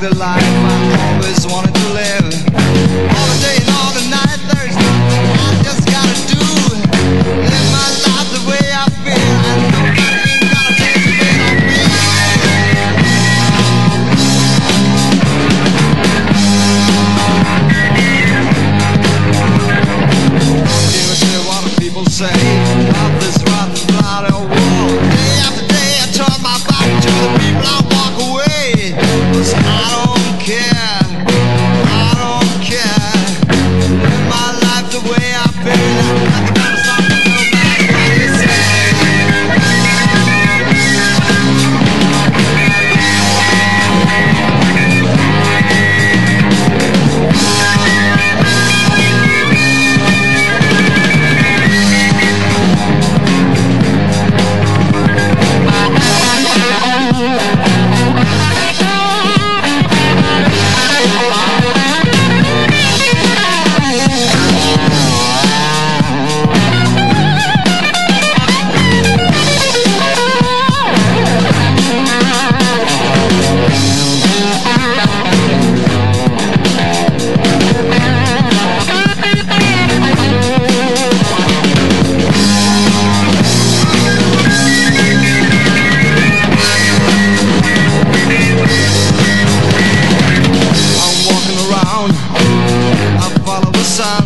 the life I always wanted to live. All the day and all the night, there's nothing I just gotta do. Live my life the way I feel. I know I gonna take the pain on me. Hear what people say. sun.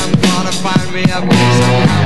I'm gonna find me a piece of heaven.